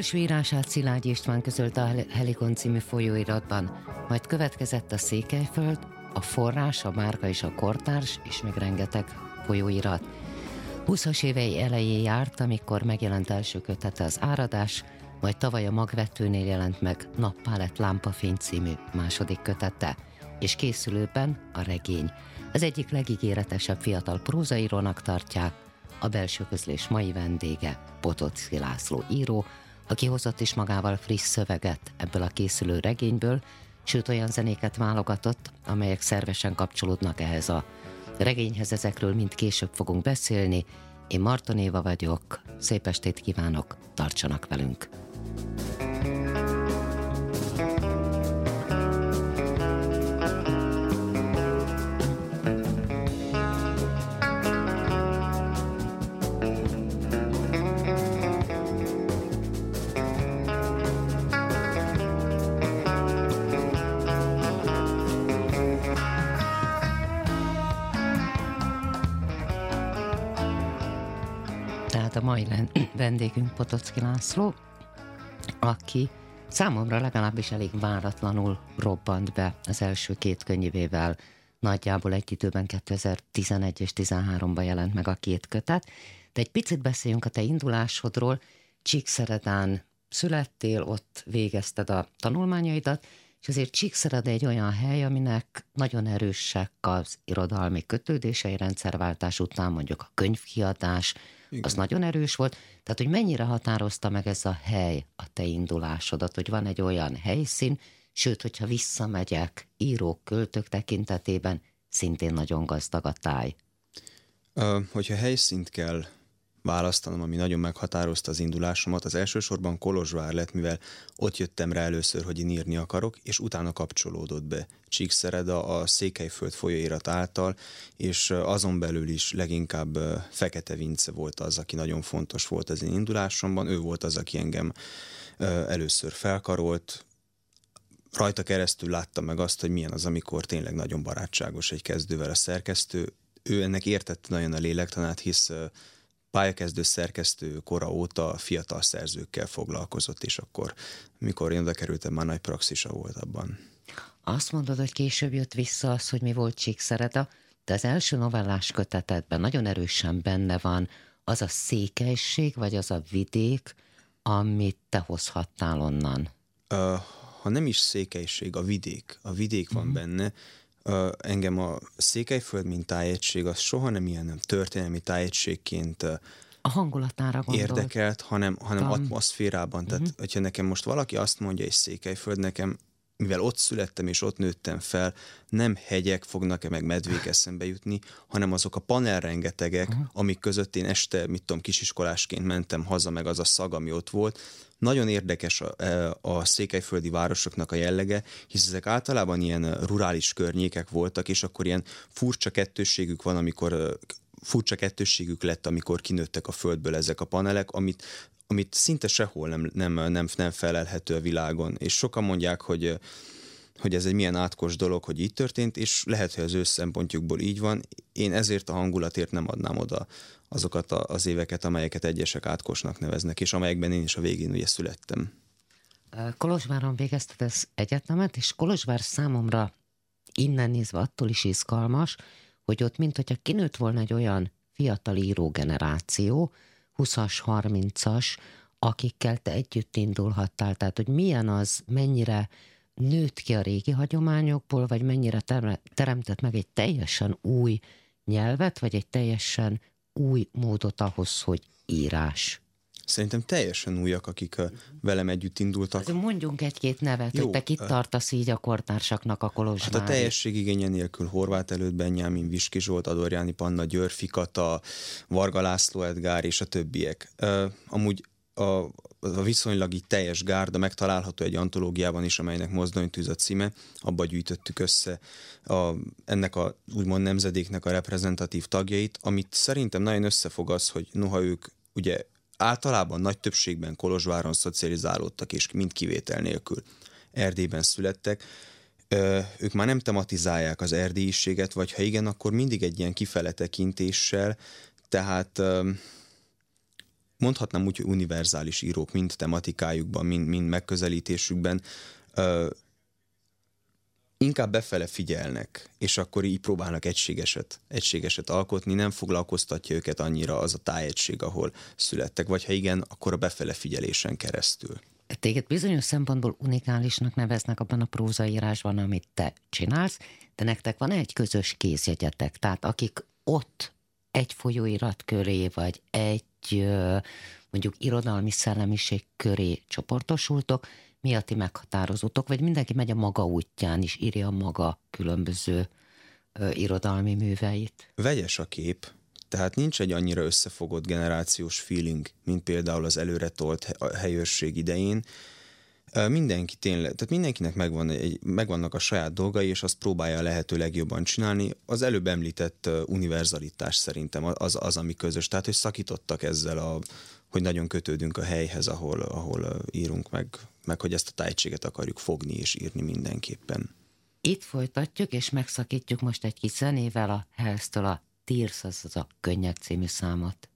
első írását Szilágy István közölt a Helikon című folyóiratban, majd következett a Székelyföld, a Forrás, a Márka és a Kortárs, és még rengeteg folyóirat. 20-as évei elején járt, amikor megjelent első kötete az Áradás, majd tavaly a Magvetőnél jelent meg Nappá lett lámpafény című második kötete, és készülőben a regény. Az egyik legígéretesebb fiatal prózaírónak tartják, a belső közlés mai vendége Potocki László író, aki hozott is magával friss szöveget ebből a készülő regényből, sőt olyan zenéket válogatott, amelyek szervesen kapcsolódnak ehhez a regényhez, ezekről mind később fogunk beszélni. Én Marton Éva vagyok, szép estét kívánok, tartsanak velünk! Tehát a mai vendégünk Potocki László, aki számomra legalábbis elég váratlanul robbant be az első két könyvével. Nagyjából egy időben 2011 és 13-ban jelent meg a két kötet. De egy picit beszéljünk a te indulásodról. Csíkszeredán születtél, ott végezted a tanulmányaidat, és azért Csíkszered egy olyan hely, aminek nagyon erősek az irodalmi kötődései rendszerváltás után, mondjuk a könyvkiadás, igen. az nagyon erős volt. Tehát, hogy mennyire határozta meg ez a hely a te indulásodat, hogy van egy olyan helyszín, sőt, hogyha visszamegyek írók, költők tekintetében, szintén nagyon gazdag a táj. Uh, hogyha helyszínt kell választanom, ami nagyon meghatározta az indulásomat, az elsősorban Kolozsvár lett, mivel ott jöttem rá először, hogy én írni akarok, és utána kapcsolódott be Csíkszereda a Székelyföld folyóirat által, és azon belül is leginkább Fekete Vince volt az, aki nagyon fontos volt az én indulásomban, ő volt az, aki engem először felkarolt, rajta keresztül láttam meg azt, hogy milyen az, amikor tényleg nagyon barátságos egy kezdővel a szerkesztő. Ő ennek értette nagyon a lélektanát, hisz pályakezdő szerkesztő kora óta fiatal szerzőkkel foglalkozott, és akkor, mikor én oda kerültem, már nagy praxisa volt abban. Azt mondod, hogy később jött vissza az, hogy mi volt Csíkszereda, de az első novellás kötetedben nagyon erősen benne van az a székelység, vagy az a vidék, amit te hozhattál onnan. Uh, ha nem is székelység, a vidék. A vidék van uh-huh. benne, engem a Székelyföld, mint tájegység, az soha nem ilyen nem történelmi tájegységként a hangulatára gondolt. érdekelt, hanem, hanem atmoszférában. Tehát, uh-huh. hogyha nekem most valaki azt mondja, és Székelyföld, nekem, mivel ott születtem és ott nőttem fel, nem hegyek fognak-e meg medvék eszembe jutni, hanem azok a panelrengetegek, uh-huh. amik között én este, mit tudom, kisiskolásként mentem haza, meg az a szag, ami ott volt, nagyon érdekes a, e, a székelyföldi városoknak a jellege, hisz ezek általában ilyen rurális környékek voltak, és akkor ilyen furcsa kettősségük van, amikor furcsa kettősségük lett, amikor kinőttek a földből ezek a panelek, amit amit szinte sehol nem, nem, nem, nem felelhető a világon. És sokan mondják, hogy hogy ez egy milyen átkos dolog, hogy így történt, és lehet, hogy az ő szempontjukból így van. Én ezért a hangulatért nem adnám oda azokat az éveket, amelyeket egyesek átkosnak neveznek, és amelyekben én is a végén ugye születtem. Kolozsváron végezted az egyetemet, és Kolozsvár számomra innen nézve attól is izgalmas, hogy ott mint hogyha kinőtt volna egy olyan fiatal író generáció, 20-as, 30-as, akikkel te együtt indulhattál, tehát hogy milyen az, mennyire nőtt ki a régi hagyományokból, vagy mennyire teremtett meg egy teljesen új nyelvet, vagy egy teljesen új módot ahhoz, hogy írás? Szerintem teljesen újak, akik velem együtt indultak. Hát mondjunk egy-két nevet, Jó, hogy te kit tartasz így a kortársaknak a Kolozsvári. Hát a teljesség igénye nélkül Horváth előtt Benyámin, Viski Zsolt, Adorjáni Panna, Györfi Kata, Varga László Edgár és a többiek. Amúgy a a viszonylag így teljes gárda megtalálható egy antológiában is, amelynek Mozdonytűz a címe, abba gyűjtöttük össze a, ennek a úgymond nemzedéknek a reprezentatív tagjait, amit szerintem nagyon összefog az, hogy noha ők ugye általában nagy többségben Kolozsváron szocializálódtak, és mind kivétel nélkül Erdélyben születtek, ők már nem tematizálják az erdélyiséget, vagy ha igen, akkor mindig egy ilyen kifele tekintéssel, tehát mondhatnám úgy, hogy univerzális írók, mind tematikájukban, mind, mind megközelítésükben, inkább befele figyelnek, és akkor így próbálnak egységeset, egységeset alkotni, nem foglalkoztatja őket annyira az a tájegység, ahol születtek, vagy ha igen, akkor a befele figyelésen keresztül. Téged bizonyos szempontból unikálisnak neveznek abban a prózaírásban, amit te csinálsz, de nektek van egy közös kézjegyetek, tehát akik ott egy folyóirat köré, vagy egy mondjuk irodalmi szellemiség köré csoportosultok, mi a ti meghatározótok, vagy mindenki megy a maga útján is, írja a maga különböző ö, irodalmi műveit? Vegyes a kép, tehát nincs egy annyira összefogott generációs feeling, mint például az előre tolt helyőrség idején. Mindenki tényleg, tehát mindenkinek megvan egy, megvannak a saját dolgai, és azt próbálja a lehető legjobban csinálni. Az előbb említett univerzalitás szerintem az, az, ami közös. Tehát, hogy szakítottak ezzel a, hogy nagyon kötődünk a helyhez, ahol, ahol írunk, meg, meg hogy ezt a tájtséget akarjuk fogni és írni mindenképpen. Itt folytatjuk, és megszakítjuk most egy kis zenével a Hells-től a Tears, az a Könnyek című számot.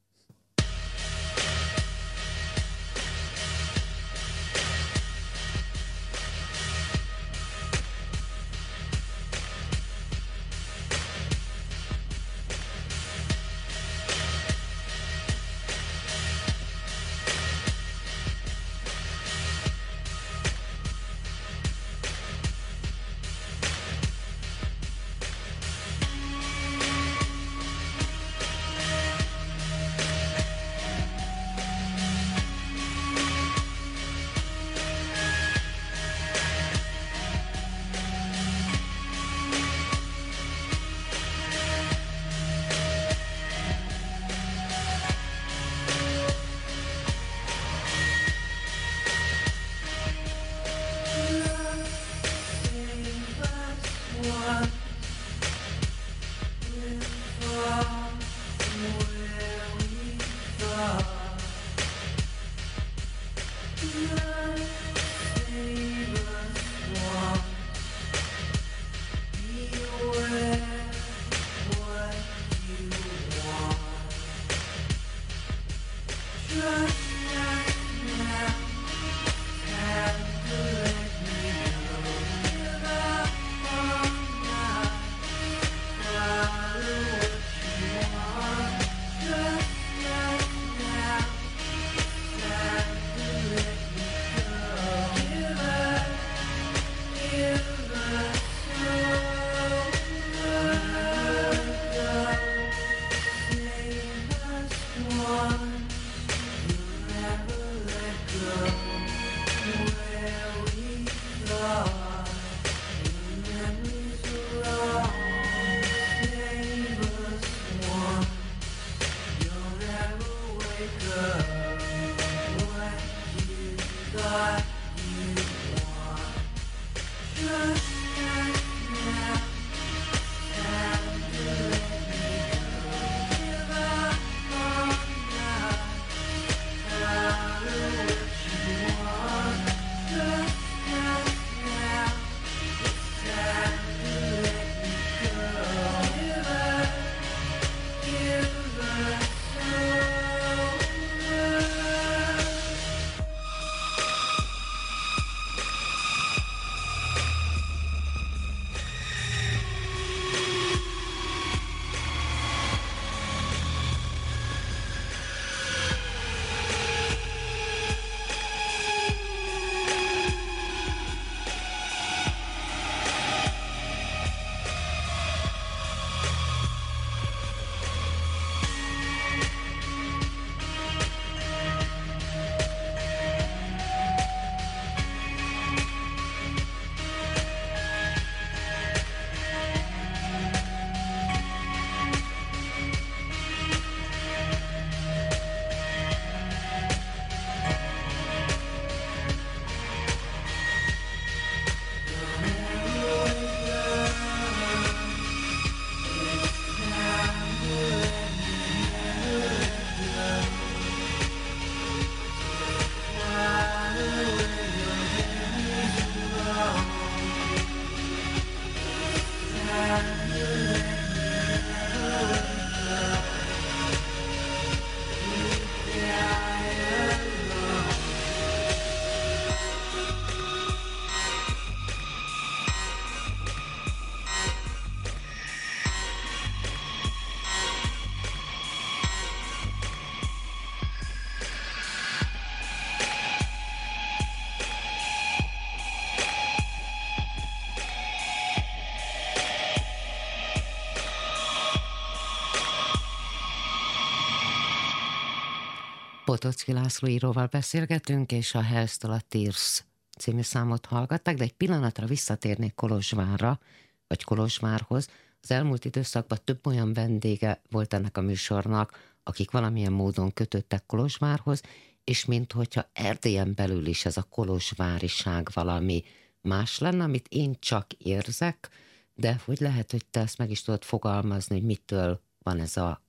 Potocki László íróval beszélgetünk, és a Hells a Tears című számot hallgatták, de egy pillanatra visszatérnék Kolozsvárra, vagy Kolozsvárhoz. Az elmúlt időszakban több olyan vendége volt ennek a műsornak, akik valamilyen módon kötöttek Kolozsvárhoz, és mint hogyha Erdélyen belül is ez a kolozsváriság valami más lenne, amit én csak érzek, de hogy lehet, hogy te ezt meg is tudod fogalmazni, hogy mitől van ez a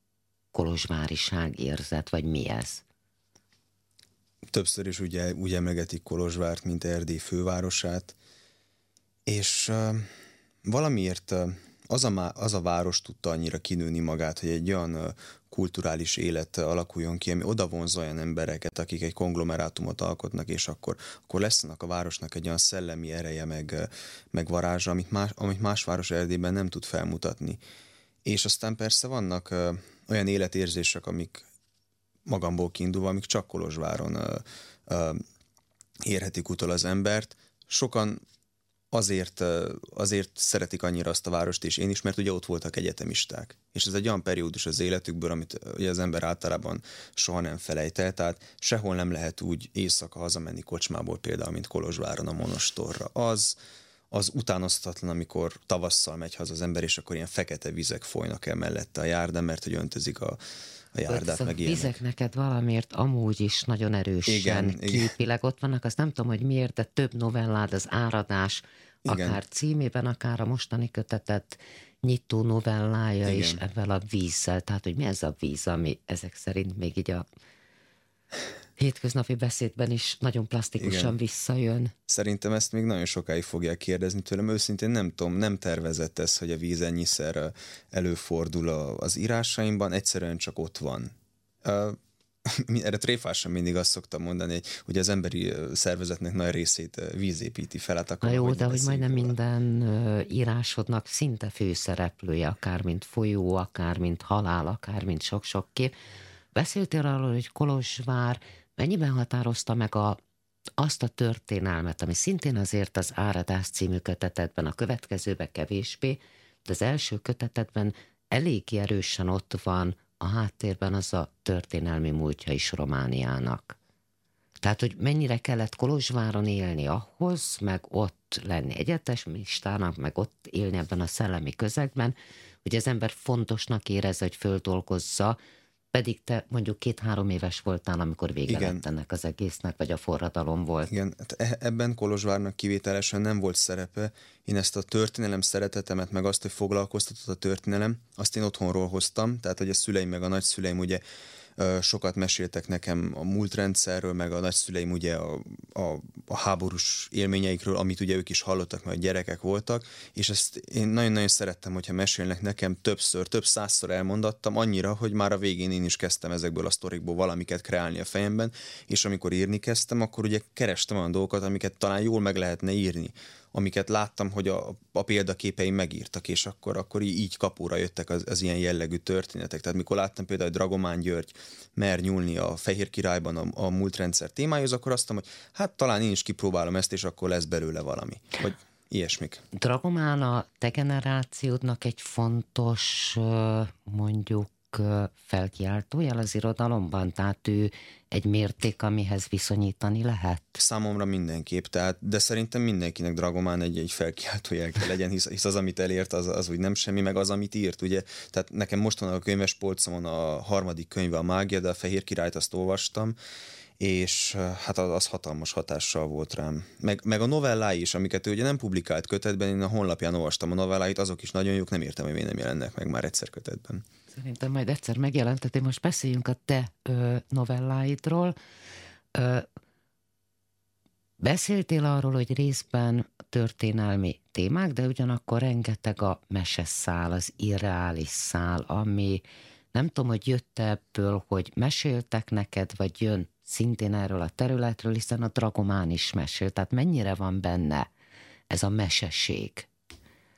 kolozsváriság érzet, vagy mi ez? Többször is ugye úgy emlegetik Kolozsvárt, mint Erdély fővárosát, és uh, valamiért uh, az, a, az a város tudta annyira kinőni magát, hogy egy olyan uh, kulturális élet alakuljon ki, ami oda vonz olyan embereket, akik egy konglomerátumot alkotnak, és akkor, akkor lesz a városnak egy olyan szellemi ereje, meg, meg varázsa, amit más, amit más város Erdélyben nem tud felmutatni. És aztán persze vannak olyan életérzések, amik magamból kiindulva, amik csak Kolozsváron ö, ö, érhetik utol az embert. Sokan azért, azért szeretik annyira azt a várost, és én is, mert ugye ott voltak egyetemisták. És ez egy olyan periódus az életükből, amit ugye az ember általában soha nem felejt el, tehát sehol nem lehet úgy éjszaka hazamenni kocsmából például, mint Kolozsváron a Monostorra. Az, az utánoztatlan, amikor tavasszal megy haza az ember, és akkor ilyen fekete vizek folynak el mellette a járdán, mert hogy öntözik a, a járdát, meg ilyenek. vizek neked valamiért amúgy is nagyon erősen igen, képileg igen. ott vannak, azt nem tudom, hogy miért, de több novellád, az áradás, igen. akár címében, akár a mostani kötetet nyitó novellája Igen. is ebben a vízzel. Tehát, hogy mi ez a víz, ami ezek szerint még így a hétköznapi beszédben is nagyon plastikusan Igen. visszajön. Szerintem ezt még nagyon sokáig fogják kérdezni tőlem. Őszintén nem tudom, nem tervezett ez, hogy a víz ennyiszer előfordul az írásaimban, egyszerűen csak ott van erre tréfásan mindig azt szoktam mondani, hogy az emberi szervezetnek nagy részét vízépíti fel. Hát akkor Na jó, de hogy majdnem róla. minden írásodnak szinte főszereplője, akár mint folyó, akár mint halál, akár mint sok-sok kép. Beszéltél arról, hogy Kolozsvár mennyiben határozta meg a, azt a történelmet, ami szintén azért az Áradás című kötetetben, a következőben kevésbé, de az első kötetetben elég erősen ott van a háttérben az a történelmi múltja is Romániának. Tehát, hogy mennyire kellett Kolozsváron élni ahhoz, meg ott lenni egyetemistának, meg ott élni ebben a szellemi közegben, hogy az ember fontosnak érezze, hogy földolgozza, pedig te mondjuk két-három éves voltál, amikor vége Igen. lett ennek az egésznek, vagy a forradalom volt. Igen, hát e- ebben Kolozsvárnak kivételesen nem volt szerepe. Én ezt a történelem szeretetemet, meg azt, hogy foglalkoztatott a történelem, azt én otthonról hoztam, tehát hogy a szüleim meg a nagyszüleim ugye sokat meséltek nekem a múltrendszerről, meg a nagyszüleim ugye a, a, a háborús élményeikről, amit ugye ők is hallottak, mert gyerekek voltak, és ezt én nagyon-nagyon szerettem, hogyha mesélnek nekem többször, több százszor elmondattam, annyira, hogy már a végén én is kezdtem ezekből a sztorikból valamiket kreálni a fejemben, és amikor írni kezdtem, akkor ugye kerestem olyan dolgokat, amiket talán jól meg lehetne írni amiket láttam, hogy a, a példaképeim megírtak, és akkor, akkor így kapóra jöttek az, az ilyen jellegű történetek. Tehát mikor láttam például, hogy Dragomán György mer nyúlni a Fehér Királyban a, a múltrendszer témájához, akkor azt mondtam, hogy hát talán én is kipróbálom ezt, és akkor lesz belőle valami. Vagy ilyesmik. Dragomán a te generációdnak egy fontos mondjuk felkiáltójel az irodalomban? Tehát ő egy mérték, amihez viszonyítani lehet? Számomra mindenképp, tehát, de szerintem mindenkinek Dragomán egy, egy felkiáltójel kell legyen, hisz, hisz az, amit elért, az, az úgy nem semmi, meg az, amit írt, ugye. Tehát nekem most van a könyves polcomon a harmadik könyve a Mágia, de a Fehér Királyt azt olvastam, és hát az hatalmas hatással volt rám. Meg, meg a novellái is, amiket ő ugye nem publikált kötetben, én a honlapján olvastam a novelláit, azok is nagyon jók, nem értem, hogy miért nem jelennek meg már egyszer kötetben. Szerintem majd egyszer megjelenteti. Most beszéljünk a te novelláidról. Beszéltél arról, hogy részben történelmi témák, de ugyanakkor rengeteg a meseszál, az irreális szál, ami nem tudom, hogy jött ebből, hogy meséltek neked, vagy jön szintén erről a területről, hiszen a Dragomán is mesél. Tehát mennyire van benne ez a mesesség?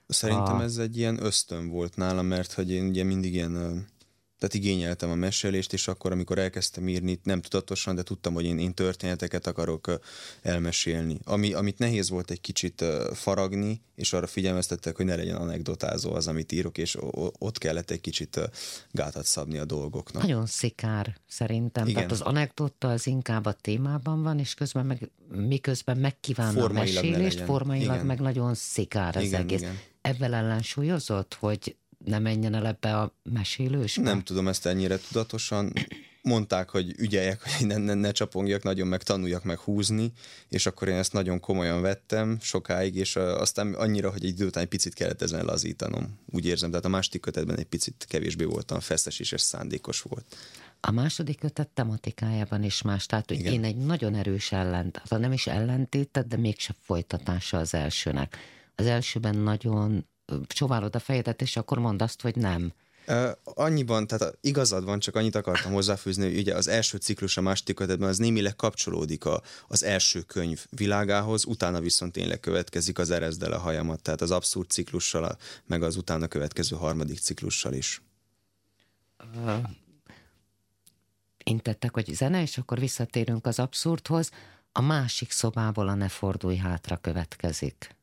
Szerintem a... ez egy ilyen ösztön volt nálam, mert hogy én ugye mindig ilyen tehát igényeltem a mesélést, és akkor, amikor elkezdtem írni, nem tudatosan, de tudtam, hogy én, én történeteket akarok elmesélni. Ami, amit nehéz volt egy kicsit faragni, és arra figyelmeztettek, hogy ne legyen anekdotázó az, amit írok, és ott kellett egy kicsit gátat szabni a dolgoknak. Nagyon szikár szerintem. Igen. Tehát az anekdota az inkább a témában van, és közben meg, miközben megkívánna a mesélést, formailag igen. meg nagyon szikár az igen, egész. Igen. Ebben ellensúlyozott, hogy ne menjen el ebbe a mesélős? Nem tudom ezt ennyire tudatosan. Mondták, hogy ügyeljek, hogy ne, ne, ne csapongjak nagyon, meg tanuljak meg húzni, és akkor én ezt nagyon komolyan vettem sokáig, és aztán annyira, hogy egy idő után egy picit kellett ezen lazítanom. Úgy érzem, tehát a második kötetben egy picit kevésbé voltam feszes és szándékos volt. A második kötet tematikájában is más, tehát hogy én egy nagyon erős ellent, nem is ellentétet, de mégse folytatása az elsőnek. Az elsőben nagyon csóválod a fejedet, és akkor mondd azt, hogy nem. Uh, annyiban, tehát igazad van, csak annyit akartam hozzáfűzni, hogy ugye az első ciklus a második kötetben az némileg kapcsolódik a, az első könyv világához, utána viszont tényleg következik az erezdel a hajamat, tehát az abszurd ciklussal, meg az utána következő harmadik ciklussal is. Uh, intettek, hogy zene, és akkor visszatérünk az abszurdhoz. A másik szobából a Ne fordulj hátra következik.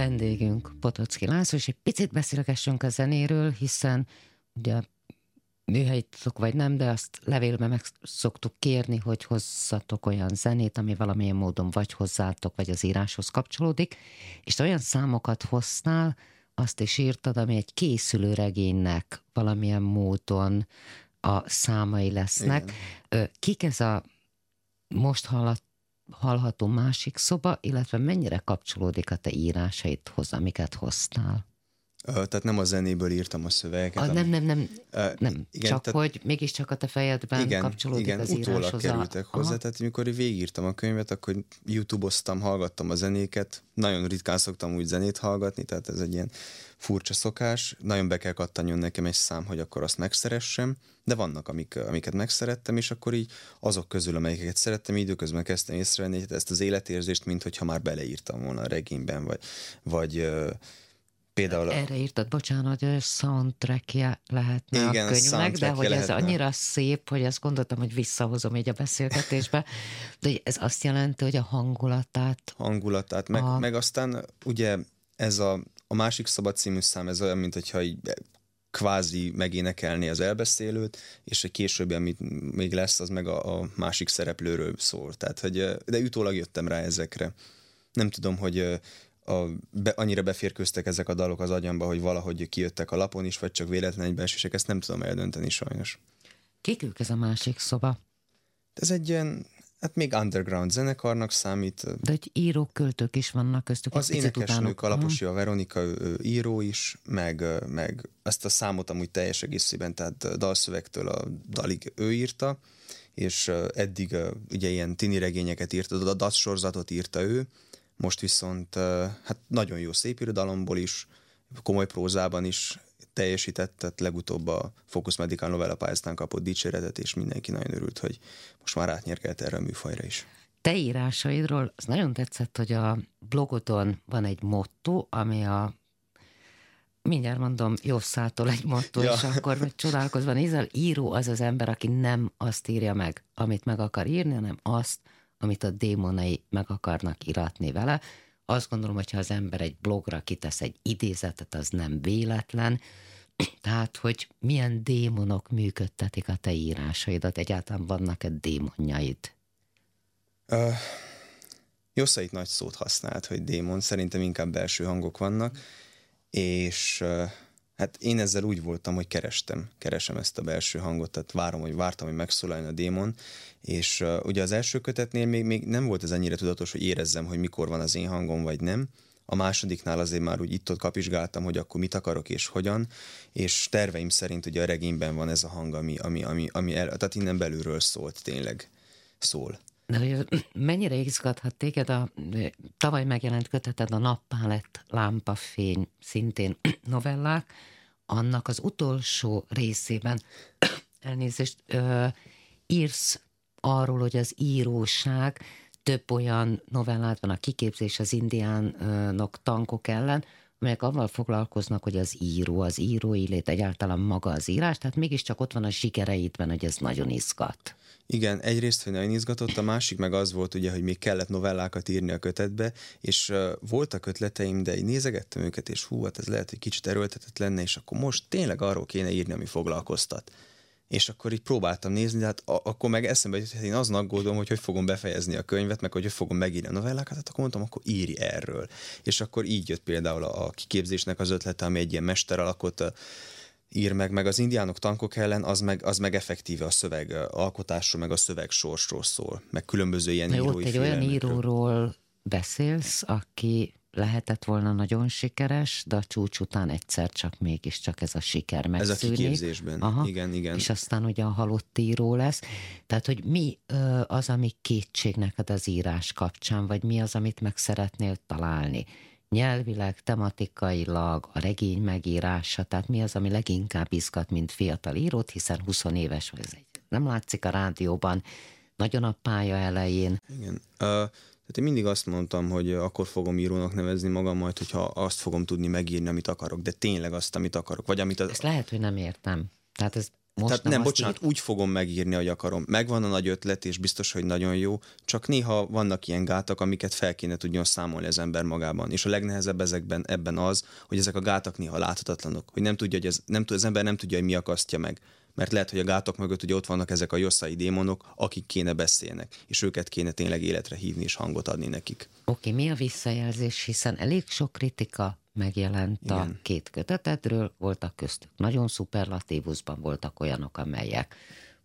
Vendégünk Potocki László, és egy picit beszélgessünk a zenéről, hiszen ugye műhelyitok vagy nem, de azt levélben meg szoktuk kérni, hogy hozzatok olyan zenét, ami valamilyen módon vagy hozzátok, vagy az íráshoz kapcsolódik, és olyan számokat hoztál, azt is írtad, ami egy készülő regénynek valamilyen módon a számai lesznek. Igen. Kik ez a most hallat, hallható másik szoba, illetve mennyire kapcsolódik a te írásaidhoz, amiket hoztál? Tehát nem a zenéből írtam a szövegeket. A, nem, nem, nem, uh, nem. Igen, csak tehát, hogy mégiscsak a te fejedben igen, kapcsolódik igen, az íráshoz. kerültek a... hozzá, Aha. tehát amikor végigírtam a könyvet, akkor YouTube-oztam, hallgattam a zenéket. Nagyon ritkán szoktam úgy zenét hallgatni, tehát ez egy ilyen furcsa szokás. Nagyon be kell kattanjon nekem egy szám, hogy akkor azt megszeressem, de vannak, amik, amiket megszerettem, és akkor így azok közül, amelyeket szerettem, időközben kezdtem észrevenni ezt az életérzést, mint hogyha már beleírtam volna a regényben, vagy, vagy Például... Erre írtad, bocsánat, hogy a soundtrackje lehetne Igen, a könyvnek, de hogy lehetne. ez annyira szép, hogy azt gondoltam, hogy visszahozom így a beszélgetésbe, de ez azt jelenti, hogy a hangulatát... Hangulatát, meg, a... meg aztán ugye ez a, a másik szabad című szám, ez olyan, mint hogyha így kvázi megénekelni az elbeszélőt, és egy későbbi, amit még lesz, az meg a, a másik szereplőről szól. Tehát, hogy, de utólag jöttem rá ezekre. Nem tudom, hogy a, be, annyira beférkőztek ezek a dalok az agyamba, hogy valahogy kijöttek a lapon is, vagy csak véletlen egybeesések, ezt nem tudom eldönteni sajnos. Kik ők ez a másik szoba? Ez egy ilyen, hát még underground zenekarnak számít. De egy írók, költők is vannak köztük. Az énekesnő Kalaposi a Veronika ő, ő, író is, meg, meg ezt a számot amúgy teljes egészében, tehát dalszövegtől a dalig ő írta, és eddig ugye ilyen tini regényeket írta, a DAC sorzatot írta ő, most viszont hát nagyon jó szép irodalomból is, komoly prózában is teljesített, tehát legutóbb a Focus Medical Novella pályáztán kapott dicséretet, és mindenki nagyon örült, hogy most már átnyergelt erre a műfajra is. Te írásaidról az nagyon tetszett, hogy a blogodon van egy motto, ami a mindjárt mondom, Josszától egy motto, ja. és akkor meg csodálkozva nézel, író az az ember, aki nem azt írja meg, amit meg akar írni, hanem azt, amit a démonai meg akarnak iratni vele. Azt gondolom, hogyha az ember egy blogra kitesz egy idézetet, az nem véletlen, tehát, hogy milyen démonok működtetik a te írásaidat, egyáltalán vannak-e démonjaid? Uh, Josszait nagy szót használt, hogy démon, szerintem inkább belső hangok vannak, és uh, Hát én ezzel úgy voltam, hogy kerestem, keresem ezt a belső hangot, tehát várom, hogy vártam, hogy megszólaljon a démon, és uh, ugye az első kötetnél még, még nem volt ez ennyire tudatos, hogy érezzem, hogy mikor van az én hangom, vagy nem. A másodiknál azért már úgy itt-ott kapizsgáltam, hogy akkor mit akarok és hogyan, és terveim szerint ugye a regényben van ez a hang, ami, ami, ami, ami el, tehát innen belülről szólt, tényleg szól. De hogy mennyire izgathat téged a tavaly megjelent köteted a Nappálett lámpafény, szintén novellák, annak az utolsó részében elnézést ö, írsz arról, hogy az íróság több olyan novellát van, a kiképzés az indiánok tankok ellen, amelyek avval foglalkoznak, hogy az író, az írói lét, egyáltalán maga az írás, tehát mégiscsak ott van a sikereidben, hogy ez nagyon izgat. Igen, egyrészt, hogy nagyon izgatott, a másik meg az volt ugye, hogy még kellett novellákat írni a kötetbe, és uh, voltak ötleteim, de így nézegettem őket, és hú, hát ez lehet, hogy kicsit erőltetett lenne, és akkor most tényleg arról kéne írni, ami foglalkoztat. És akkor így próbáltam nézni, de hát a- akkor meg eszembe jutott, hogy én azon aggódom, hogy hogy fogom befejezni a könyvet, meg hogy hogy fogom megírni a novellákat, hát akkor mondtam, akkor írj erről. És akkor így jött például a, a kiképzésnek az ötlete, ami egy ilyen mesteralakot ír meg, meg az indiánok tankok ellen, az meg, az meg effektíve a szöveg alkotásról, meg a szöveg sorsról szól, meg különböző ilyen Jó, írói egy olyan íróról beszélsz, aki lehetett volna nagyon sikeres, de a csúcs után egyszer csak mégiscsak ez a siker megszűnik. Ez a kiképzésben, Aha. igen, igen. És aztán ugye a halott író lesz. Tehát, hogy mi az, ami kétség neked az írás kapcsán, vagy mi az, amit meg szeretnél találni? Nyelvileg, tematikailag, a regény megírása, tehát mi az, ami leginkább izgat, mint fiatal írót, hiszen 20 éves vagy, ez egy, nem látszik a rádióban, nagyon a pálya elején. Igen. Uh, tehát én mindig azt mondtam, hogy akkor fogom írónak nevezni magam majd, hogyha azt fogom tudni megírni, amit akarok, de tényleg azt, amit akarok, vagy amit... Az... Ezt lehet, hogy nem értem. Tehát ez most Tehát nem, nem bocsánat, ír- úgy fogom megírni, hogy akarom. Megvan a nagy ötlet, és biztos, hogy nagyon jó, csak néha vannak ilyen gátak, amiket fel kéne tudjon számolni az ember magában. És a legnehezebb ezekben ebben az, hogy ezek a gátak néha láthatatlanok, hogy nem tudja, hogy ez, nem tud, az ember nem tudja, hogy mi akasztja meg. Mert lehet, hogy a gátok mögött ugye ott vannak ezek a josszai démonok, akik kéne beszélnek, és őket kéne tényleg életre hívni és hangot adni nekik. Oké, mi a visszajelzés, hiszen elég sok kritika megjelent Igen. a két kötetedről, voltak köztük nagyon szuperlatívusban, voltak olyanok, amelyek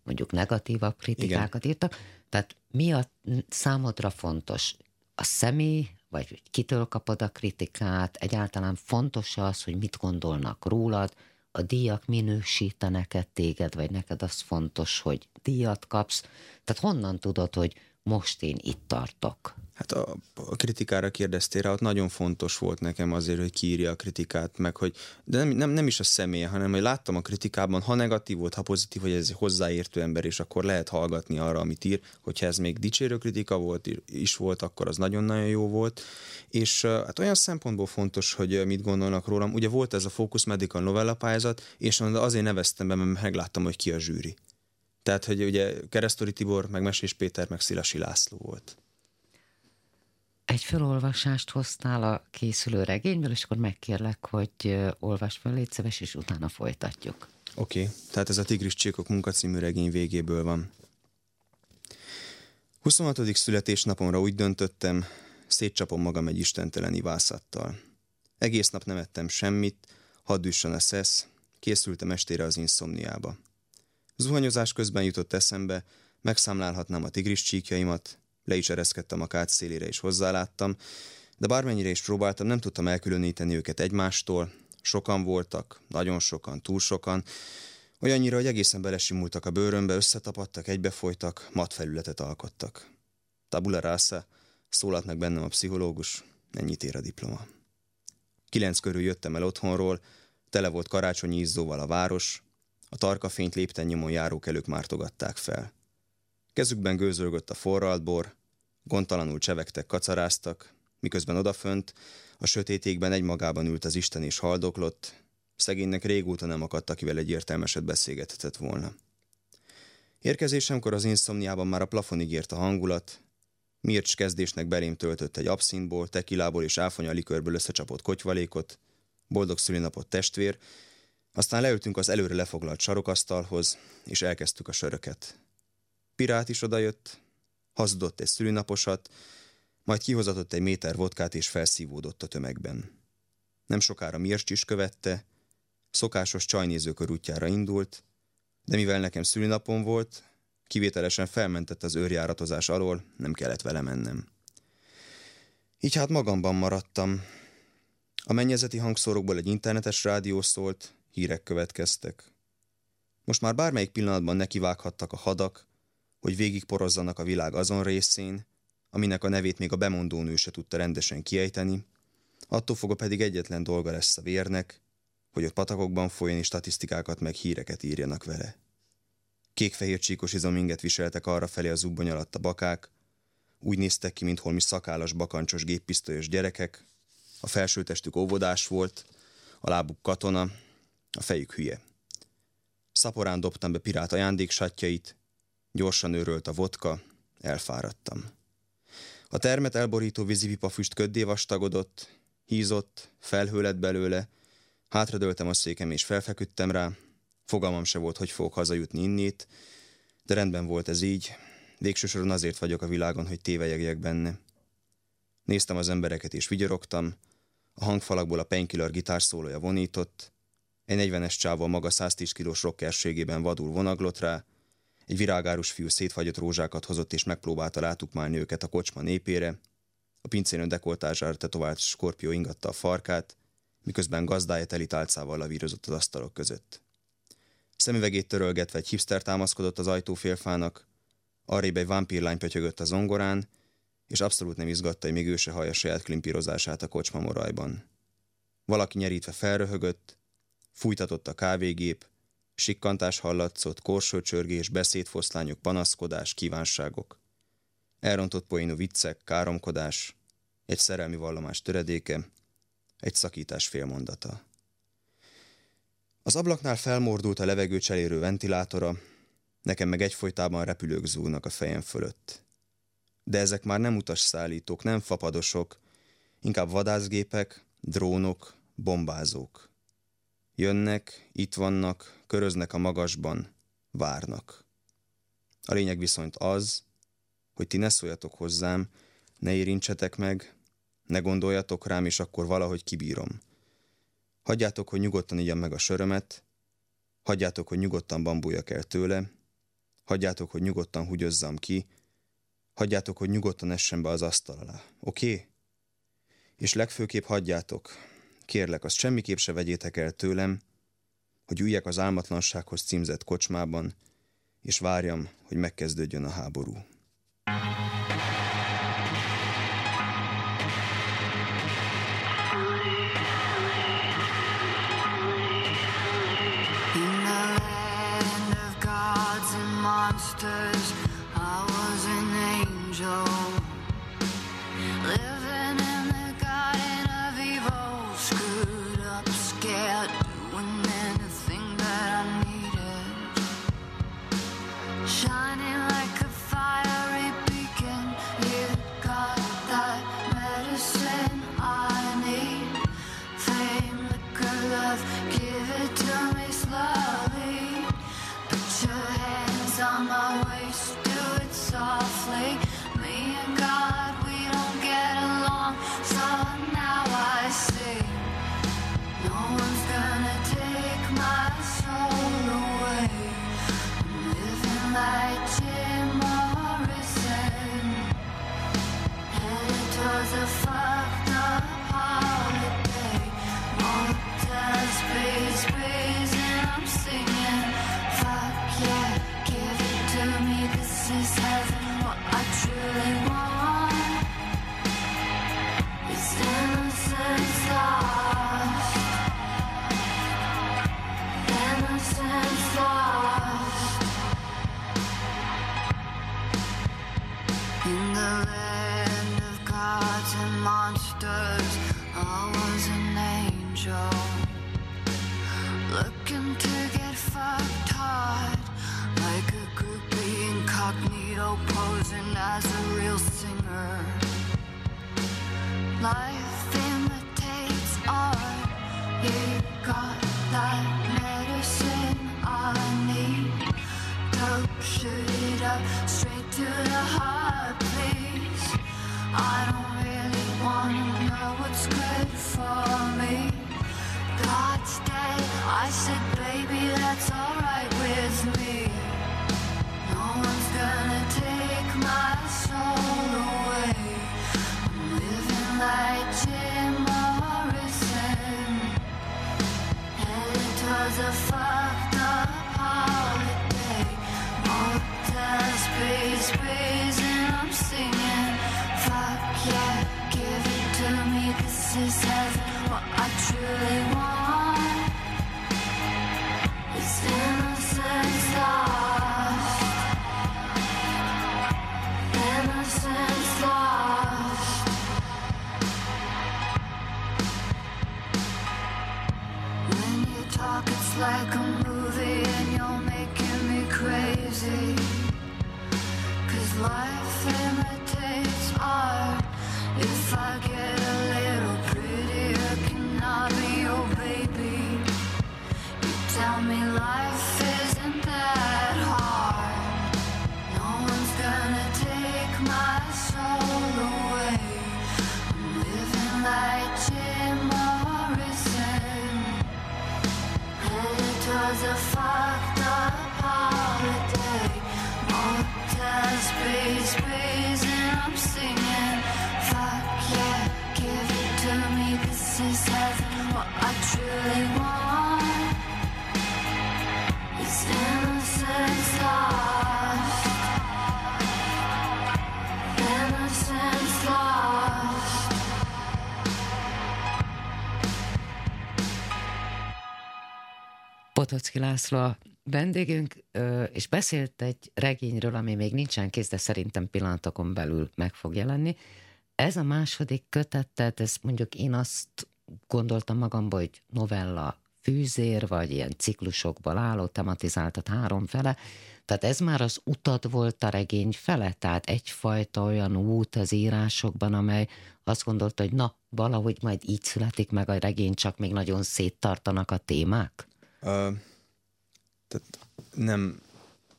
mondjuk negatívabb kritikákat Igen. írtak. Tehát mi a számodra fontos? A személy, vagy kitől kapod a kritikát? Egyáltalán fontos az, hogy mit gondolnak rólad? A díjak minősítenek-e téged, vagy neked az fontos, hogy díjat kapsz? Tehát honnan tudod, hogy most én itt tartok? Hát a, a kritikára kérdeztél rá, ott nagyon fontos volt nekem azért, hogy kiírja a kritikát, meg hogy, de nem, nem, nem is a személye, hanem hogy láttam a kritikában, ha negatív volt, ha pozitív, hogy ez egy hozzáértő ember, és akkor lehet hallgatni arra, amit ír, hogyha ez még dicsérő kritika volt, is volt, akkor az nagyon-nagyon jó volt, és hát olyan szempontból fontos, hogy mit gondolnak rólam. Ugye volt ez a Focus Medical novella pályázat, és azért neveztem be, mert megláttam, hogy ki a zsűri. Tehát, hogy ugye Keresztori Tibor, meg Mesés Péter, meg Szilasi László volt. Egy felolvasást hoztál a készülő regényből, és akkor megkérlek, hogy olvasd fel, légy szíves, és utána folytatjuk. Oké, okay. tehát ez a Tigris Csíkok munkacímű regény végéből van. 26. születésnapomra úgy döntöttem, szétcsapom magam egy istentelen ivászattal. Egész nap nem ettem semmit, hadd üssön a szesz, készültem estére az inszomniába. Zuhanyozás közben jutott eszembe, megszámlálhatnám a tigris csíkjaimat, le is ereszkedtem a kád szélére és hozzáláttam, de bármennyire is próbáltam, nem tudtam elkülöníteni őket egymástól. Sokan voltak, nagyon sokan, túl sokan, olyannyira, hogy egészen belesimultak a bőrömbe, összetapadtak, egybefolytak, matfelületet alkottak. Tabula rasa, szólalt meg bennem a pszichológus, ennyit ér a diploma. Kilenc körül jöttem el otthonról, tele volt karácsonyi izzóval a város, a tarkafényt lépten nyomon járók elők mártogatták fel. Kezükben gőzölgött a forralt bor, gondtalanul csevegtek, kacaráztak, miközben odafönt, a sötétégben egymagában ült az Isten és haldoklott, szegénynek régóta nem akadt, akivel egy értelmeset beszélgethetett volna. Érkezésemkor az inszomniában már a plafonig ért a hangulat, Mircs kezdésnek belém töltött egy abszintból, tekilából és áfonya likörből összecsapott kotyvalékot, boldog szülinapot testvér, aztán leültünk az előre lefoglalt sarokasztalhoz, és elkezdtük a söröket. Pirát is odajött, hazudott egy szülinaposat, majd kihozatott egy méter vodkát és felszívódott a tömegben. Nem sokára Mircs is követte, szokásos csajnézőkör útjára indult, de mivel nekem szülinapom volt, kivételesen felmentett az őrjáratozás alól, nem kellett vele mennem. Így hát magamban maradtam. A mennyezeti hangszórokból egy internetes rádió szólt, hírek következtek. Most már bármelyik pillanatban nekivághattak a hadak, hogy végigporozzanak a világ azon részén, aminek a nevét még a bemondó nő se tudta rendesen kiejteni, attól fogva pedig egyetlen dolga lesz a vérnek, hogy ott patakokban folyjon statisztikákat meg híreket írjanak vele. Kék-fehér csíkos izominget viseltek arra felé az zubbony alatt a bakák, úgy néztek ki, mint holmi szakállas bakancsos géppisztolyos gyerekek, a felsőtestük óvodás volt, a lábuk katona, a fejük hülye. Szaporán dobtam be pirát ajándéksatjait, gyorsan őrölt a vodka, elfáradtam. A termet elborító vízipipa füst köddé vastagodott, hízott, felhő lett belőle, hátradőltem a székem és felfeküdtem rá, fogalmam se volt, hogy fogok hazajutni innét, de rendben volt ez így, végső soron azért vagyok a világon, hogy tévejegjek benne. Néztem az embereket és vigyorogtam, a hangfalakból a Painkiller gitárszólója vonított, egy 40-es csávó maga 110 kilós rockerségében vadul vonaglott rá, egy virágárus fiú szétfagyott rózsákat hozott és megpróbálta látukmálni őket a kocsma népére, a pincérőn dekoltázsára tetovált skorpió ingatta a farkát, miközben gazdája teli tálcával lavírozott az asztalok között. Szemüvegét törölgetve egy hipster támaszkodott az ajtófélfának, arrébb egy vámpírlány pötyögött a zongorán, és abszolút nem izgatta, hogy még ő se hallja saját klimpírozását a kocsma morajban. Valaki nyerítve felröhögött, fújtatott a kávégép, sikkantás hallatszott, korsócsörgés, beszédfoszlányok, panaszkodás, kívánságok. Elrontott poénú viccek, káromkodás, egy szerelmi vallomás töredéke, egy szakítás félmondata. Az ablaknál felmordult a levegő cserélő ventilátora, nekem meg egyfolytában repülők zúgnak a fejem fölött. De ezek már nem utasszállítók, nem fapadosok, inkább vadászgépek, drónok, bombázók. Jönnek, itt vannak, köröznek a magasban, várnak. A lényeg viszont az, hogy ti ne szóljatok hozzám, ne érintsetek meg, ne gondoljatok rám, és akkor valahogy kibírom. Hagyjátok, hogy nyugodtan igyam meg a sörömet, hagyjátok, hogy nyugodtan bambuljak el tőle, hagyjátok, hogy nyugodtan hugyozzam ki, hagyjátok, hogy nyugodtan essen be az asztal alá. Oké? Okay? És legfőképp hagyjátok, kérlek, azt semmiképp se vegyétek el tőlem, hogy üljek az álmatlansághoz címzett kocsmában, és várjam, hogy megkezdődjön a háború. talk, it's like a movie and you're making me crazy Cause life imitates art If I get a little prettier, can I be your baby? You tell me life a fucked up holiday. Space, space, and I'm singing. Fuck yeah, give it to me. This is heaven. What I truly Potocki László a vendégünk, és beszélt egy regényről, ami még nincsen kész, de szerintem pillanatokon belül meg fog jelenni. Ez a második kötet, tehát ez mondjuk én azt gondoltam magamban, hogy novella, fűzér, vagy ilyen ciklusokból álló, tematizáltat három fele, tehát ez már az utat volt a regény fele, tehát egyfajta olyan út az írásokban, amely azt gondolta, hogy na, valahogy majd így születik meg a regény, csak még nagyon széttartanak a témák? Uh, tehát nem,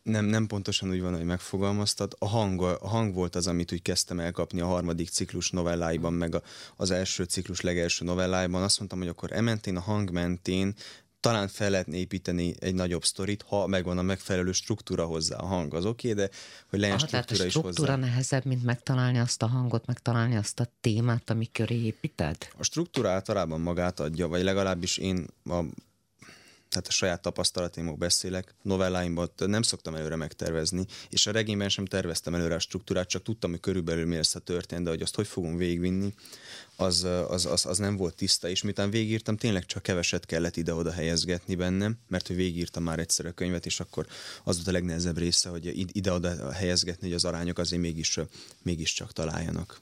nem, nem pontosan úgy van, hogy megfogalmaztad. A hang, a hang volt az, amit úgy kezdtem elkapni a harmadik ciklus novelláiban, meg a, az első ciklus legelső novelláiban. Azt mondtam, hogy akkor ementén, a hang mentén talán fel lehetne építeni egy nagyobb sztorit, ha megvan a megfelelő struktúra hozzá. A hang az oké, okay, de hogy legyen ah, struktúra, a struktúra is hozzá. nehezebb, mint megtalálni azt a hangot, megtalálni azt a témát, ami köré építed? A struktúra általában magát adja, vagy legalábbis én a tehát a saját tapasztalatémok beszélek, novelláimban nem szoktam előre megtervezni, és a regényben sem terveztem előre a struktúrát, csak tudtam, hogy körülbelül mi lesz a történet, de hogy azt hogy fogom végigvinni, az, az, az, az nem volt tiszta, és miután végírtam, tényleg csak keveset kellett ide-oda helyezgetni bennem, mert hogy végírtam már egyszer a könyvet, és akkor az volt a legnehezebb része, hogy ide-oda helyezgetni, hogy az arányok azért mégis, mégiscsak találjanak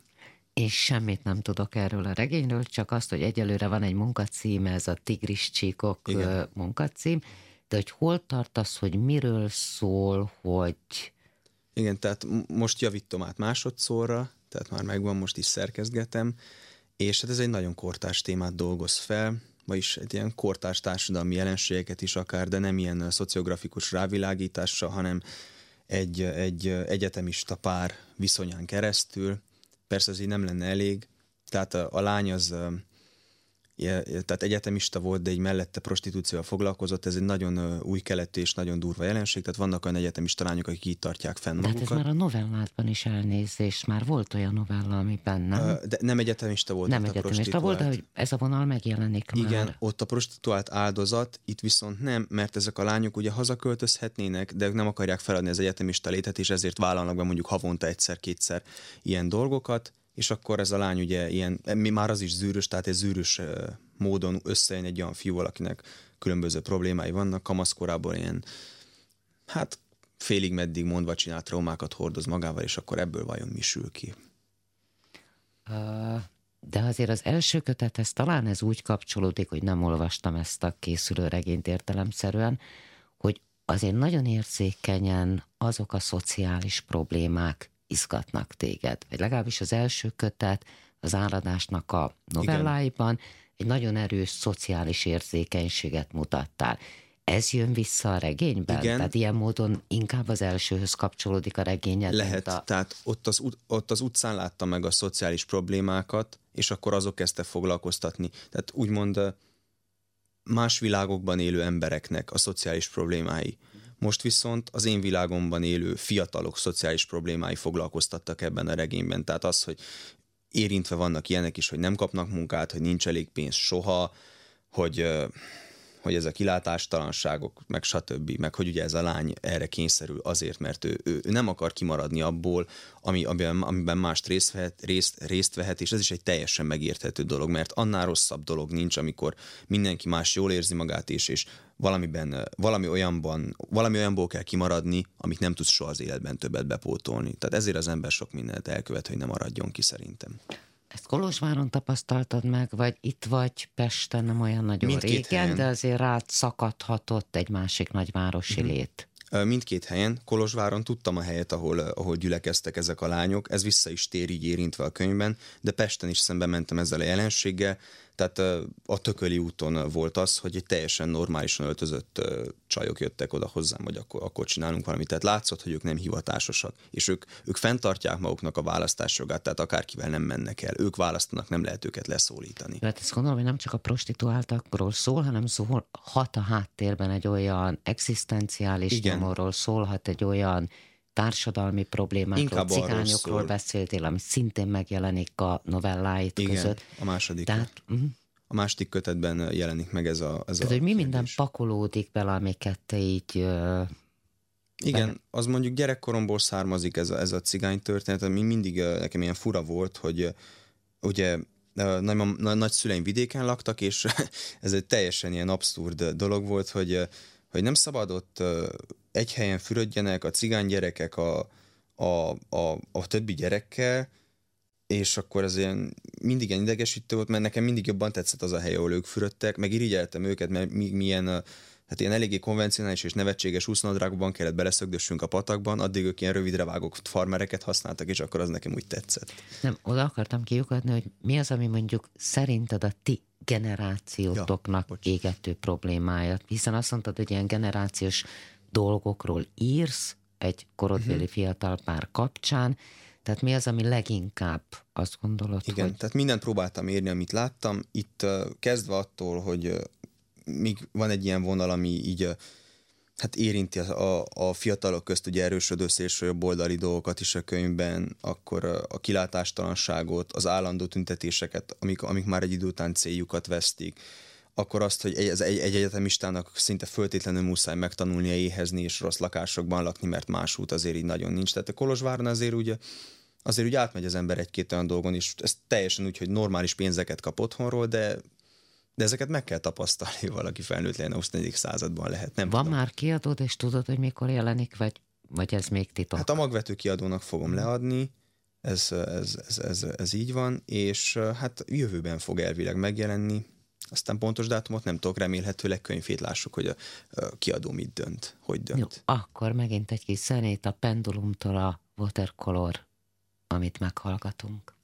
és semmit nem tudok erről a regényről, csak azt, hogy egyelőre van egy munkacím, ez a Tigris Csíkok Igen. munkacím, de hogy hol tartasz, hogy miről szól, hogy... Igen, tehát most javítom át másodszorra, tehát már megvan, most is szerkezgetem, és hát ez egy nagyon kortárs témát dolgoz fel, vagyis egy ilyen kortárs társadalmi jelenségeket is akár, de nem ilyen szociografikus rávilágítással, hanem egy, egy egyetemista pár viszonyán keresztül, Persze ez így nem lenne elég, tehát a, a lány az tehát egyetemista volt, de egy mellette prostitúcióval foglalkozott, ez egy nagyon új keletű és nagyon durva jelenség, tehát vannak olyan egyetemista lányok, akik így tartják fenn magukat. De hát ez már a novellátban is elnézés, már volt olyan novella, amiben nem? De nem egyetemista volt. Nem egyetemista volt, de ez a vonal megjelenik Igen, már. ott a prostituált áldozat, itt viszont nem, mert ezek a lányok ugye hazaköltözhetnének, de ők nem akarják feladni az egyetemista létet, és ezért vállalnak be mondjuk havonta egyszer-kétszer ilyen dolgokat, és akkor ez a lány ugye ilyen, mi már az is zűrös, tehát egy zűrös módon összejön egy olyan fiúval, akinek különböző problémái vannak, kamaszkorából ilyen, hát félig meddig mondva csinált traumákat hordoz magával, és akkor ebből vajon mi sül ki? De azért az első kötethez talán ez úgy kapcsolódik, hogy nem olvastam ezt a készülő regényt értelemszerűen, hogy azért nagyon érzékenyen azok a szociális problémák izgatnak téged. Vagy legalábbis az első kötet az áradásnak a novelláiban Igen. egy nagyon erős szociális érzékenységet mutattál. Ez jön vissza a regényben? Igen. Tehát ilyen módon inkább az elsőhöz kapcsolódik a regényed? Lehet, a... tehát ott az, ott az utcán láttam meg a szociális problémákat, és akkor azok kezdte foglalkoztatni. Tehát úgymond más világokban élő embereknek a szociális problémái. Most viszont az én világomban élő fiatalok szociális problémái foglalkoztattak ebben a regényben. Tehát az, hogy érintve vannak ilyenek is, hogy nem kapnak munkát, hogy nincs elég pénz soha, hogy hogy ez a kilátástalanságok, meg stb., meg hogy ugye ez a lány erre kényszerül azért, mert ő, ő, nem akar kimaradni abból, ami, amiben, amiben mást részt vehet, részt, részt vehet, és ez is egy teljesen megérthető dolog, mert annál rosszabb dolog nincs, amikor mindenki más jól érzi magát is, és valamiben, valami olyanban, valami olyanból kell kimaradni, amit nem tudsz soha az életben többet bepótolni. Tehát ezért az ember sok mindent elkövet, hogy nem maradjon ki szerintem. Ezt Kolozsváron tapasztaltad meg, vagy itt vagy Pesten nem olyan nagyon Mindkét régen, helyen. de azért rád szakadhatott egy másik nagyvárosi mm-hmm. lét. Mindkét helyen. Kolozsváron tudtam a helyet, ahol, ahol gyülekeztek ezek a lányok. Ez vissza is tér így érintve a könyvben, de Pesten is szembe mentem ezzel a jelenséggel. Tehát a Tököli úton volt az, hogy egy teljesen normálisan öltözött csajok jöttek oda hozzám, hogy akkor, akkor csinálunk valamit. Tehát látszott, hogy ők nem hivatásosak, és ők, ők fenntartják maguknak a választásjogát, tehát akárkivel nem mennek el. Ők választanak, nem lehet őket leszólítani. Hát ezt gondolom, hogy nem csak a prostituáltakról szól, hanem szólhat a háttérben egy olyan egzisztenciális Igen. Nyomorról, szólhat egy olyan társadalmi problémákról, Inkább cigányokról beszéltél, ami szintén megjelenik a novelláit Igen, között. a második. Tehát, uh-huh. A második kötetben jelenik meg ez a ez Tehát, a hogy mi minden pakolódik bele, amiket te így... Uh, igen, bele... az mondjuk gyerekkoromból származik ez a, ez a cigány történet, ami mindig nekem ilyen fura volt, hogy ugye nagy, nagy szüleim vidéken laktak, és ez egy teljesen ilyen abszurd dolog volt, hogy, hogy nem szabadott egy helyen fürödjenek a cigány gyerekek a, a, a, a többi gyerekkel, és akkor az ilyen mindig ilyen idegesítő volt, mert nekem mindig jobban tetszett az a hely, ahol ők fürödtek, meg irigyeltem őket, mert mi, milyen hát ilyen eléggé konvencionális és nevetséges úsznadrágokban kellett beleszögdössünk a patakban, addig ők ilyen rövidre vágott farmereket használtak, és akkor az nekem úgy tetszett. Nem, oda akartam kiukadni, hogy mi az, ami mondjuk szerinted a ti generációtoknak ja, égető problémája, hiszen azt mondtad, hogy ilyen generációs dolgokról írsz egy korodbéli uh-huh. fiatal pár kapcsán, tehát mi az, ami leginkább azt gondolod, Igen, hogy... tehát mindent próbáltam érni, amit láttam. Itt kezdve attól, hogy még van egy ilyen vonal, ami így hát érinti a, a fiatalok közt ugye erősödő jobb oldali dolgokat is a könyvben, akkor a kilátástalanságot, az állandó tüntetéseket, amik, amik már egy idő után céljukat vesztik, akkor azt, hogy egy, egy, egy egyetemistának szinte föltétlenül muszáj megtanulnia éhezni és rossz lakásokban lakni, mert más út azért így nagyon nincs. Tehát a Kolozsváron azért ugye azért úgy átmegy az ember egy-két olyan dolgon, és ez teljesen úgy, hogy normális pénzeket kap otthonról, de de ezeket meg kell tapasztalni, valaki felnőtt legyen a 24. században lehet. Nem Van tudom. már kiadód, és tudod, hogy mikor jelenik, vagy, vagy ez még titok? Hát a magvető kiadónak fogom leadni, ez, ez, ez, ez, ez így van, és hát jövőben fog elvileg megjelenni, aztán pontos dátumot nem tudok, remélhetőleg könyvét lássuk, hogy a, a kiadó mit dönt, hogy dönt. Jó, akkor megint egy kis zenét a pendulumtól a watercolor, amit meghallgatunk.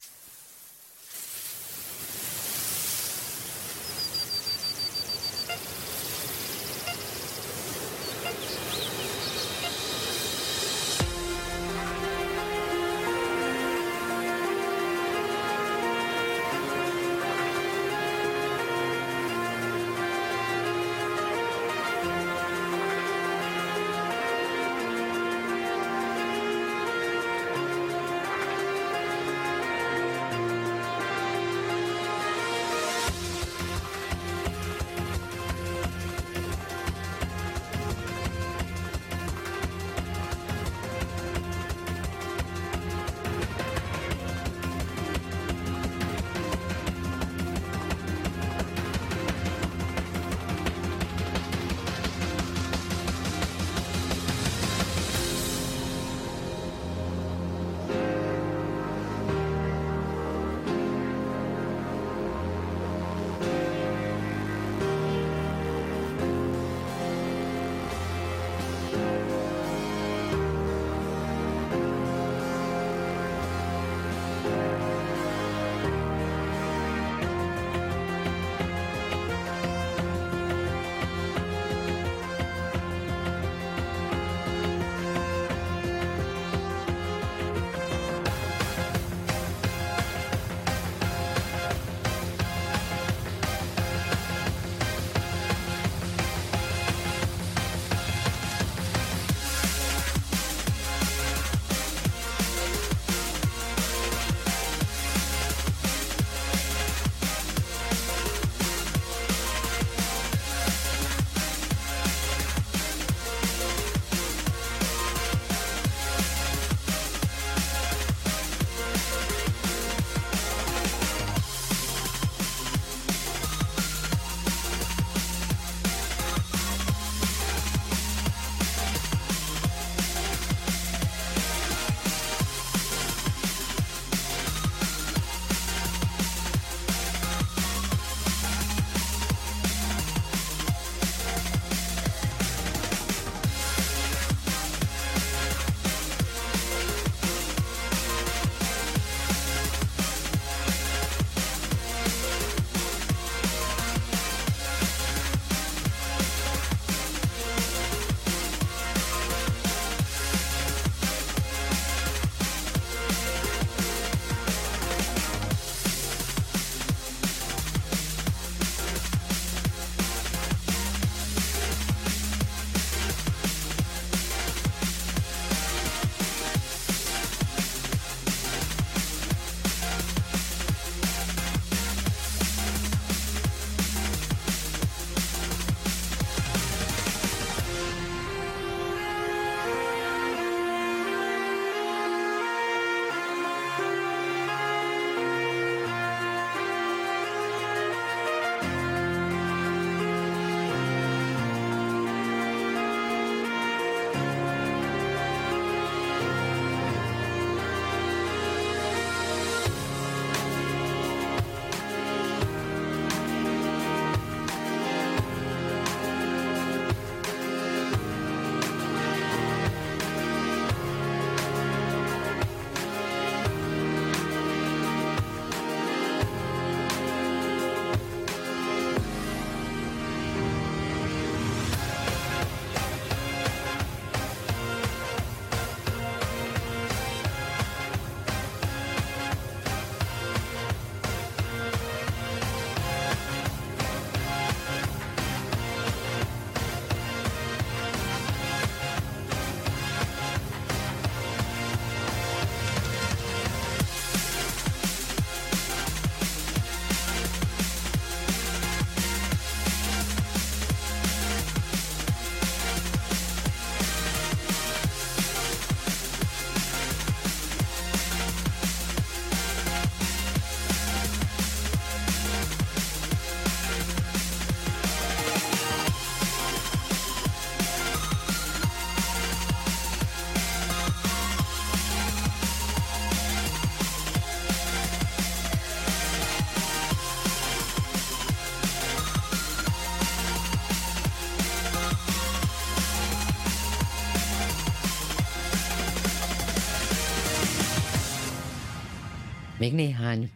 Még néhány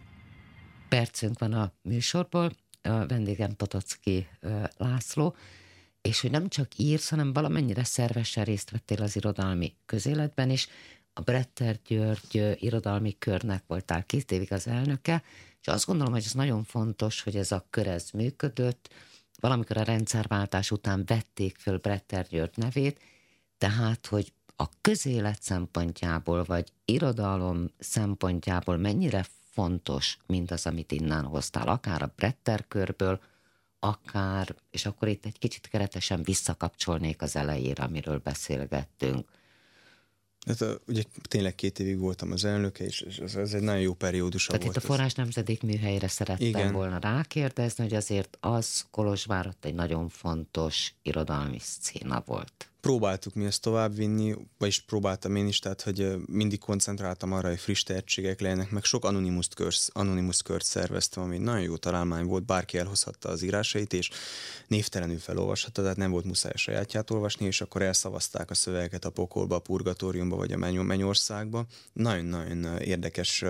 percünk van a műsorból. A vendégem Potocki László, és hogy nem csak írsz, hanem valamennyire szervesen részt vettél az irodalmi közéletben is. A Bretter György irodalmi körnek voltál két évig az elnöke, és azt gondolom, hogy ez nagyon fontos, hogy ez a kör ez működött. Valamikor a rendszerváltás után vették föl Bretter György nevét, tehát, hogy a közélet szempontjából, vagy irodalom szempontjából mennyire fontos mindaz, amit innen hoztál, akár a Bretter körből, akár, és akkor itt egy kicsit keretesen visszakapcsolnék az elejére, amiről beszélgettünk. Hát ugye tényleg két évig voltam az elnöke, és ez, ez egy nagyon jó periódus Tehát volt. itt a Forrás Nemzedék műhelyre szerettem Igen. volna rákérdezni, hogy azért az Kolozsvár ott egy nagyon fontos irodalmi szcéna volt próbáltuk mi ezt továbbvinni, vagyis próbáltam én is, tehát hogy mindig koncentráltam arra, hogy friss tehetségek legyenek, meg sok anonimus kört, anonimus kört szerveztem, ami nagyon jó találmány volt, bárki elhozhatta az írásait, és névtelenül felolvashatta, tehát nem volt muszáj a sajátját olvasni, és akkor elszavazták a szövegeket a pokolba, a purgatóriumba, vagy a mennyországba. Nagyon-nagyon érdekes,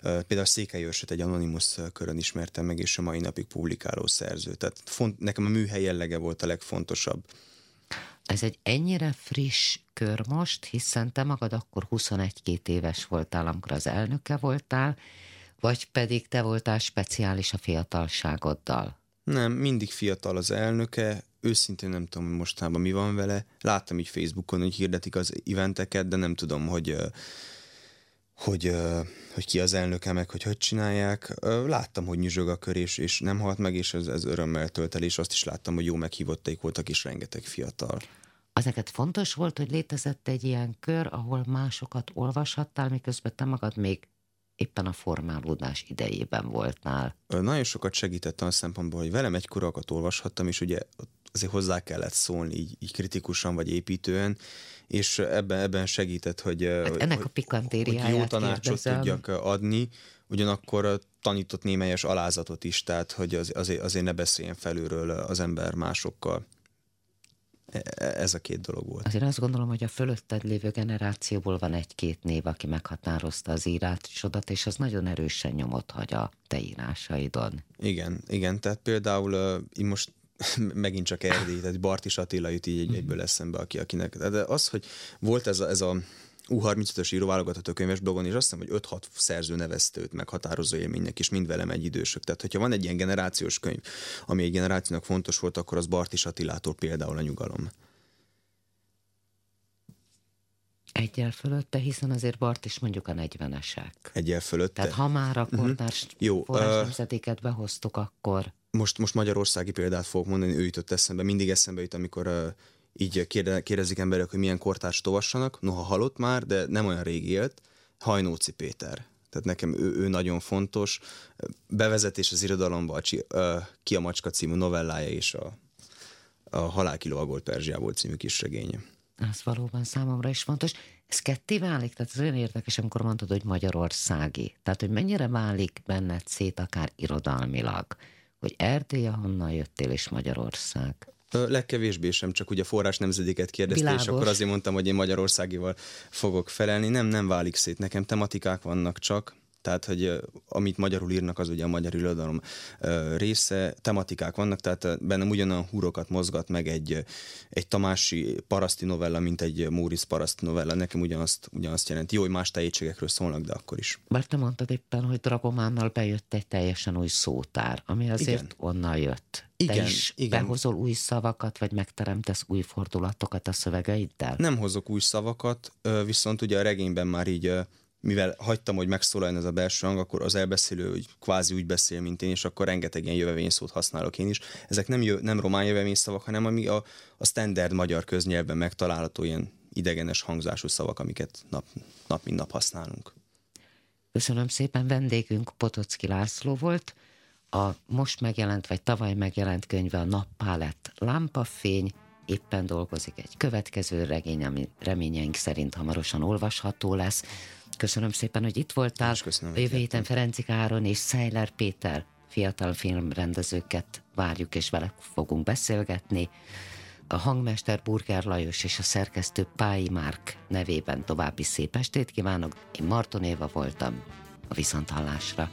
például Székely Őrsöt egy anonimus körön ismertem meg, és a mai napig publikáló szerző. Tehát font, nekem a műhely jellege volt a legfontosabb. Ez egy ennyire friss kör most, hiszen te magad akkor 21-2 éves voltál, amikor az elnöke voltál, vagy pedig te voltál speciális a fiatalságoddal? Nem, mindig fiatal az elnöke, őszintén nem tudom, hogy mostában mi van vele. Láttam így Facebookon, hogy hirdetik az eventeket, de nem tudom, hogy hogy, hogy ki az elnöke, meg hogy hogy csinálják. Láttam, hogy nyüzsög a kör, és, és nem halt meg, és ez, ez örömmel tölt el, és azt is láttam, hogy jó meghívottaik voltak, és rengeteg fiatal. Az neked fontos volt, hogy létezett egy ilyen kör, ahol másokat olvashattál, miközben te magad még éppen a formálódás idejében voltál? Nagyon sokat segítettem a szempontból, hogy velem egy korakat olvashattam, és ugye azért hozzá kellett szólni így, így kritikusan vagy építően, és ebben, ebben segített, hogy, hát ennek a pikantériáját hogy jó tanácsot kérdezem. tudjak adni, ugyanakkor tanított némelyes alázatot is, tehát hogy az, azért, azért ne beszéljen felülről az ember másokkal. E, e, ez a két dolog volt. Azért azt gondolom, hogy a fölötted lévő generációból van egy-két név, aki meghatározta az írásodat, és az nagyon erősen nyomot hagy a te írásaidon. Igen, igen, tehát például én most megint csak Erdély, tehát Bartis Attila jut így egy, egyből eszembe, aki, akinek. De az, hogy volt ez a, ez a U35-ös íróválogatott a könyves blogon, és azt hiszem, hogy 5-6 szerző nevezte őt meghatározó élménynek, és mind velem egy idősök. Tehát, hogyha van egy ilyen generációs könyv, ami egy generációnak fontos volt, akkor az Bartis Attilától például a nyugalom. Egyel fölötte, hiszen azért Bart is mondjuk a 40-esek. Egyel fölötte. Tehát ha már a kortárs uh-huh. Jó, uh, behoztuk, akkor... Most, most magyarországi példát fogok mondani, ő jutott eszembe, mindig eszembe jut, amikor uh, így kérde, kérdezik emberek, hogy milyen kortárs olvassanak, noha halott már, de nem olyan rég élt, Hajnóci Péter. Tehát nekem ő, ő nagyon fontos. Bevezetés az irodalomba, a Ki a Macska című novellája és a, a Halálkiló a Gold Perzsiából című kis regénye. Ez valóban számomra is fontos. Ez ketté válik? Tehát ez olyan érdekes, amikor mondod, hogy magyarországi. Tehát, hogy mennyire válik benned szét akár irodalmilag, hogy Erdély, honnan jöttél, és Magyarország. Legkevésbé sem, csak ugye forrás nemzedéket kérdezte, Bilágos. és akkor azért mondtam, hogy én Magyarországival fogok felelni. Nem, nem válik szét, nekem tematikák vannak csak, tehát hogy amit magyarul írnak, az ugye a magyar irodalom része, tematikák vannak, tehát bennem ugyanolyan húrokat mozgat meg egy, egy Tamási paraszti novella, mint egy Móris paraszti novella. Nekem ugyanazt, ugyanazt jelenti. Jó, hogy más tehetségekről szólnak, de akkor is. Mert te mondtad éppen, hogy Dragománnal bejött egy teljesen új szótár, ami azért igen. onnan jött. Igen, te is igen. behozol új szavakat, vagy megteremtesz új fordulatokat a szövegeiddel? Nem hozok új szavakat, viszont ugye a regényben már így mivel hagytam, hogy megszólaljon ez a belső hang, akkor az elbeszélő hogy kvázi úgy beszél, mint én, és akkor rengeteg ilyen jövevényszót használok én is. Ezek nem, jö, nem román jövevényszavak, hanem ami a, a standard magyar köznyelvben megtalálható ilyen idegenes hangzású szavak, amiket nap, nap mint nap használunk. Köszönöm szépen, vendégünk Potocki László volt. A most megjelent, vagy tavaly megjelent könyve a Nappálett Lámpafény, éppen dolgozik egy következő regény, ami reményeink szerint hamarosan olvasható lesz. Köszönöm szépen, hogy itt voltál. Jövő héten Ferenci Áron és Szejler Péter fiatal filmrendezőket várjuk, és vele fogunk beszélgetni. A hangmester Burger Lajos és a szerkesztő Pályi Márk nevében további szép estét kívánok. Én Marton Éva voltam. a viszonthallásra.